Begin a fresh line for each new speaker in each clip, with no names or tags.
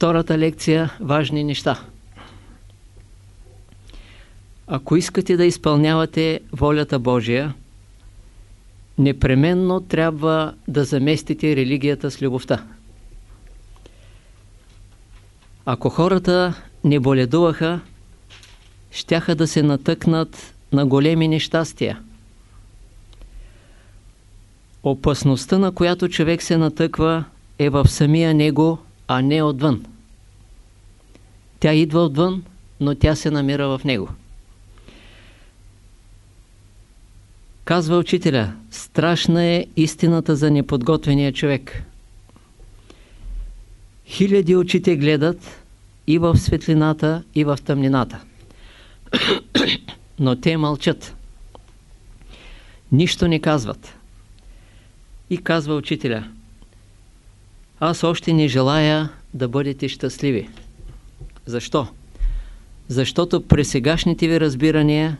Втората лекция – важни неща. Ако искате да изпълнявате волята Божия, непременно трябва да заместите религията с любовта. Ако хората не боледуваха, щяха да се натъкнат на големи нещастия. Опасността, на която човек се натъква, е в самия него, а не отвън. Тя идва отвън, но тя се намира в него. Казва учителя, страшна е истината за неподготвения човек. Хиляди очите гледат и в светлината, и в тъмнината. Но те мълчат. Нищо не казват. И казва учителя, аз още не желая да бъдете щастливи. Защо? Защото при сегашните ви разбирания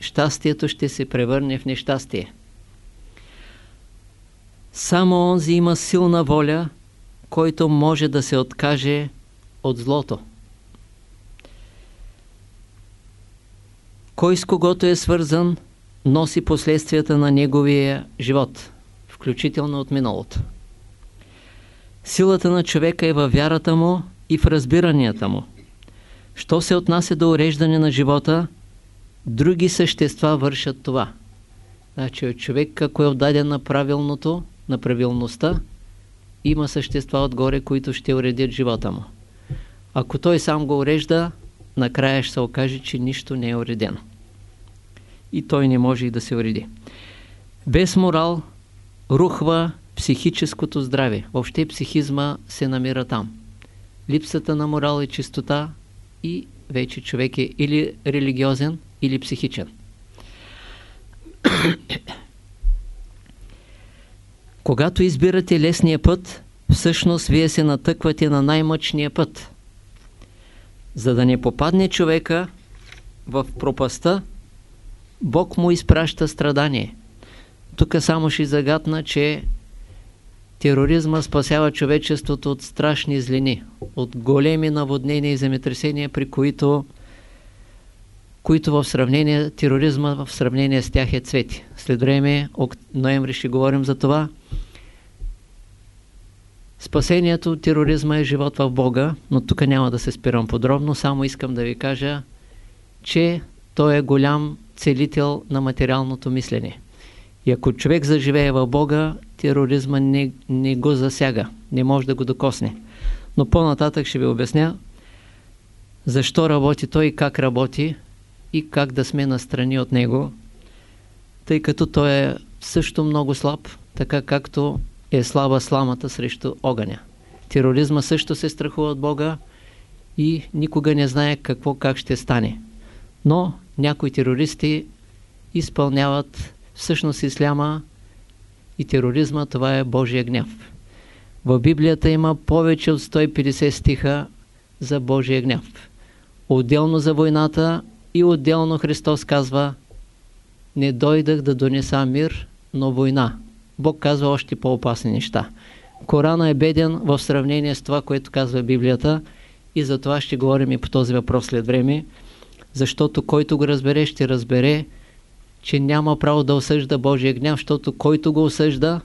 щастието ще се превърне в нещастие. Само онзи има силна воля, който може да се откаже от злото. Кой с когото е свързан, носи последствията на неговия живот, включително от миналото. Силата на човека е във вярата му и в разбиранията му. Що се отнася до уреждане на живота, други същества вършат това. Значи човек, ако е отдаден на правилното, на правилността, има същества отгоре, които ще уредят живота му. Ако той сам го урежда, накрая ще се окаже, че нищо не е уредено. И той не може и да се уреди. Без морал рухва психическото здраве. Въобще психизма се намира там. Липсата на морал и чистота и вече човек е или религиозен, или психичен. Когато избирате лесния път, всъщност вие се натъквате на най-мъчния път. За да не попадне човека в пропаста, Бог му изпраща страдание. Тук само ще загадна, че тероризма спасява човечеството от страшни злини, от големи наводнения и земетресения, при които, които в сравнение, тероризма в сравнение с тях е цвети. След време, ноември ще говорим за това. Спасението от тероризма е живот в Бога, но тук няма да се спирам подробно, само искам да ви кажа, че той е голям целител на материалното мислене. И ако човек заживее в Бога, тероризма не, не го засяга, не може да го докосне. Но по-нататък ще ви обясня защо работи той как работи и как да сме настрани от него, тъй като той е също много слаб, така както е слаба сламата срещу огъня. Тероризма също се страхува от Бога и никога не знае какво как ще стане. Но някои терористи изпълняват всъщност исляма и тероризма, това е Божия гняв. В Библията има повече от 150 стиха за Божия гняв. Отделно за войната и отделно Христос казва не дойдах да донеса мир, но война. Бог казва още по-опасни неща. Корана е беден в сравнение с това, което казва Библията и за това ще говорим и по този въпрос след време, защото който го разбере, ще разбере, че няма право да осъжда Божия гняв, защото който го осъжда,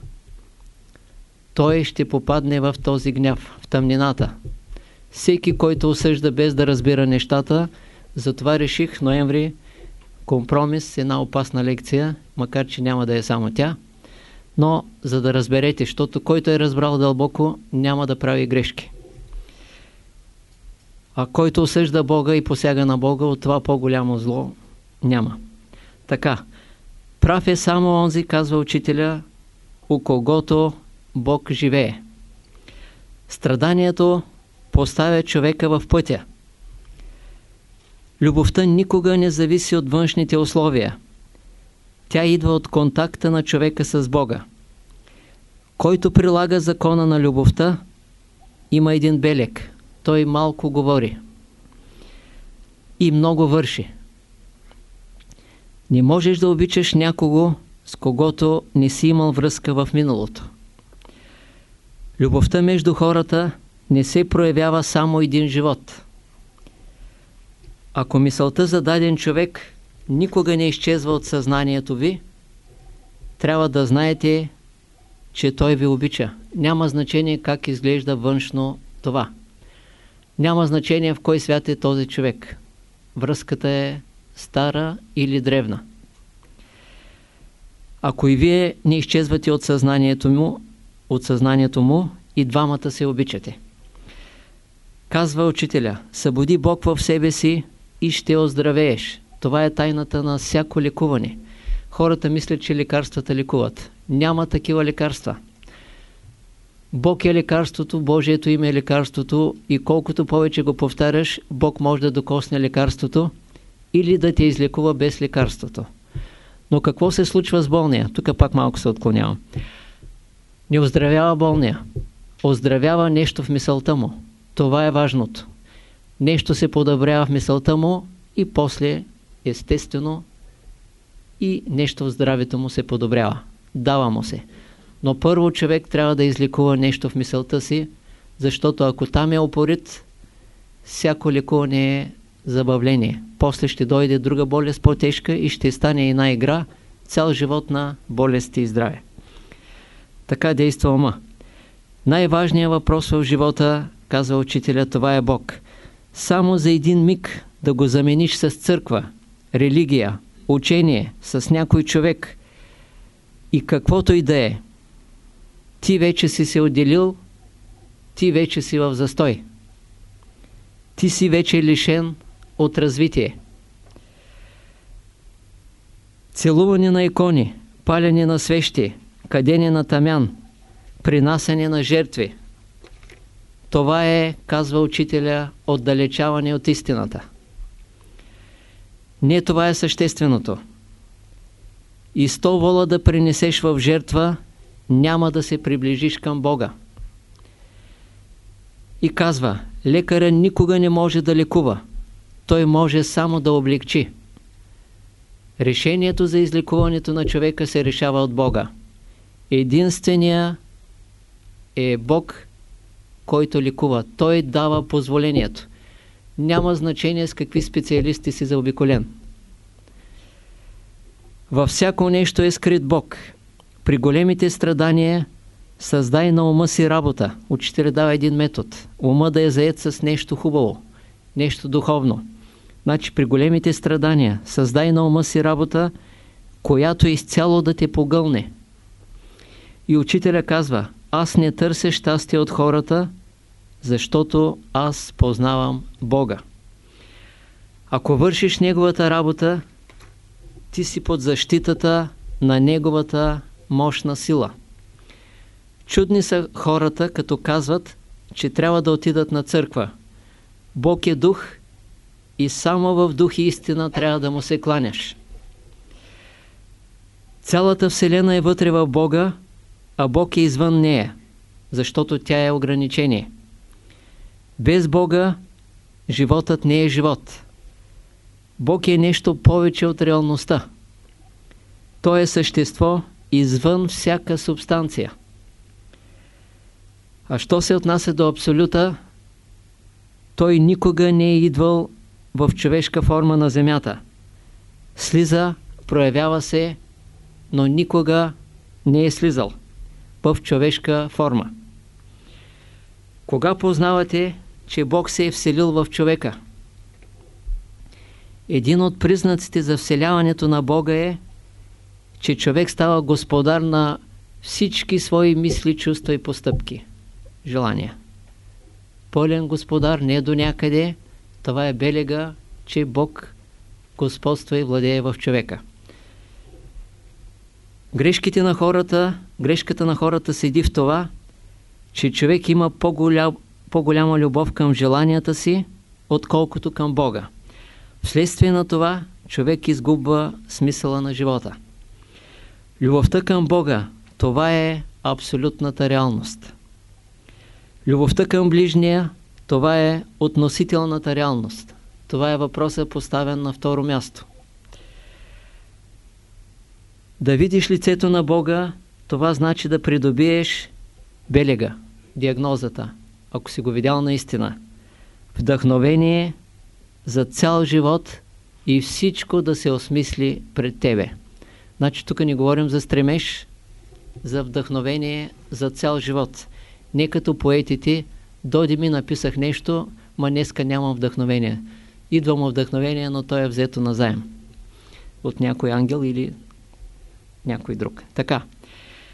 той ще попадне в този гняв, в тъмнината. Всеки, който осъжда без да разбира нещата, затова реших ноември компромис, една опасна лекция, макар че няма да е само тя, но за да разберете, защото който е разбрал дълбоко, няма да прави грешки. А който осъжда Бога и посяга на Бога, от това по-голямо зло няма. Така, прав е само онзи, казва учителя, у когото Бог живее. Страданието поставя човека в пътя. Любовта никога не зависи от външните условия. Тя идва от контакта на човека с Бога. Който прилага закона на любовта, има един белек. Той малко говори и много върши. Не можеш да обичаш някого, с когото не си имал връзка в миналото. Любовта между хората не се проявява само един живот. Ако мисълта за даден човек никога не изчезва от съзнанието ви, трябва да знаете, че той ви обича. Няма значение как изглежда външно това. Няма значение в кой свят е този човек. Връзката е стара или древна. Ако и вие не изчезвате от съзнанието му, от съзнанието му и двамата се обичате. Казва учителя, събуди Бог в себе си и ще оздравееш. Това е тайната на всяко лекуване. Хората мислят, че лекарствата лекуват. Няма такива лекарства. Бог е лекарството, Божието име е лекарството и колкото повече го повтаряш, Бог може да докосне лекарството или да те излекува без лекарството. Но какво се случва с болния? Тук пак малко се отклонявам. Не оздравява болния. Оздравява нещо в мисълта му. Това е важното. Нещо се подобрява в мисълта му и после, естествено, и нещо в здравето му се подобрява. Дава му се. Но първо човек трябва да излекува нещо в мисълта си, защото ако там е опорит, всяко лекуване е забавление. После ще дойде друга болест по-тежка и ще стане една игра цял живот на болести и здраве. Така действа ума. Най-важният въпрос в живота, казва учителя, това е Бог. Само за един миг да го замениш с църква, религия, учение, с някой човек и каквото и да е, ти вече си се отделил, ти вече си в застой. Ти си вече лишен от развитие. Целуване на икони, палене на свещи, кадене на тамян, принасяне на жертви. Това е, казва учителя, отдалечаване от истината. Не това е същественото. И сто вола да принесеш в жертва, няма да се приближиш към Бога. И казва, лекаря никога не може да лекува. Той може само да облегчи. Решението за излекуването на човека се решава от Бога. Единствения е Бог, който лекува. Той дава позволението. Няма значение с какви специалисти си заобиколен. Във всяко нещо е скрит Бог. При големите страдания създай на ума си работа. Учителя дава един метод. Ума да е заед с нещо хубаво, нещо духовно. Значи при големите страдания създай на ума си работа, която изцяло да те погълне. И учителя казва, аз не търся щастие от хората, защото аз познавам Бога. Ако вършиш Неговата работа, ти си под защитата на Неговата мощна сила. Чудни са хората, като казват, че трябва да отидат на църква. Бог е дух и само в дух и истина трябва да му се кланяш. Цялата Вселена е вътре в Бога, а Бог е извън нея, защото тя е ограничение. Без Бога животът не е живот. Бог е нещо повече от реалността. Той е същество извън всяка субстанция. А що се отнася до Абсолюта, той никога не е идвал в човешка форма на Земята. Слиза, проявява се, но никога не е слизал в човешка форма. Кога познавате, че Бог се е вселил в човека? Един от признаците за вселяването на Бога е, че човек става господар на всички свои мисли, чувства и постъпки, желания. Пълен господар не е до някъде, това е белега, че Бог господства и владее в човека. Грешките на хората, грешката на хората седи в това, че човек има по-голям, по-голяма любов към желанията си, отколкото към Бога. Вследствие на това човек изгубва смисъла на живота. Любовта към Бога, това е абсолютната реалност. Любовта към ближния, това е относителната реалност. Това е въпросът поставен на второ място. Да видиш лицето на Бога, това значи да придобиеш белега, диагнозата, ако си го видял наистина. Вдъхновение за цял живот и всичко да се осмисли пред тебе. Значи тук ни говорим за стремеж, за вдъхновение за цял живот. Не като поетите, дойде ми написах нещо, ма днеска нямам вдъхновение. Идвам вдъхновение, но то е взето назаем. От някой ангел или някой друг. Така.